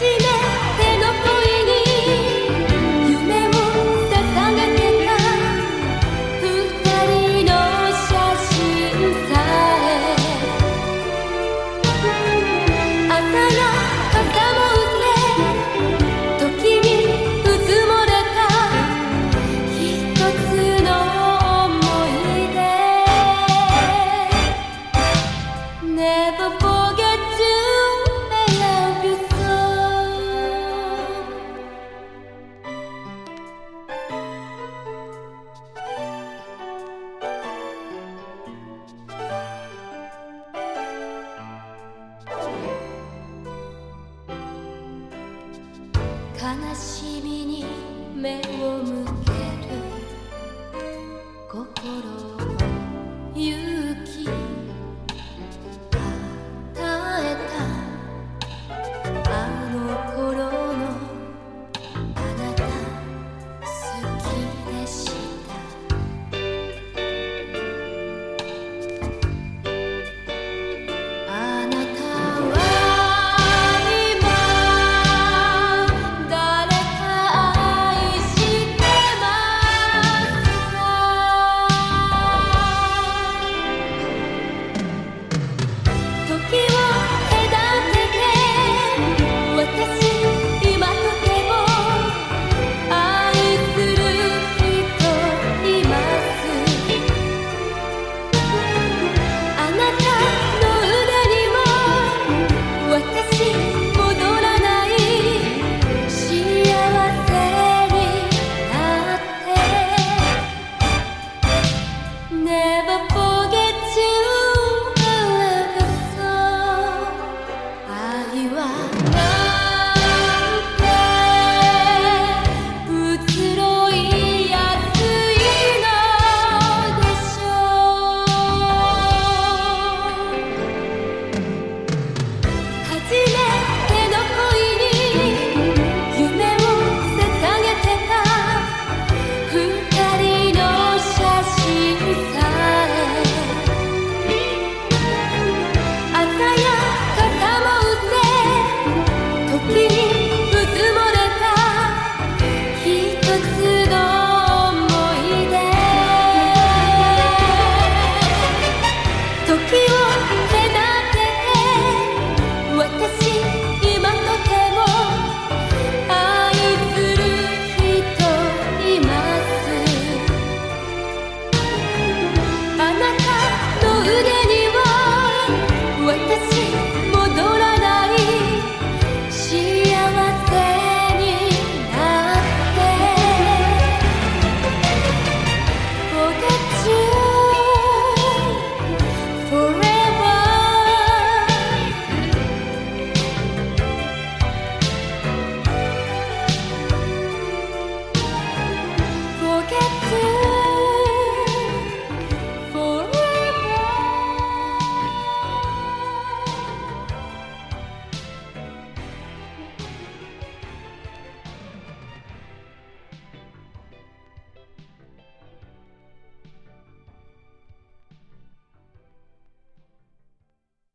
see 悲しみに目を向ける心。を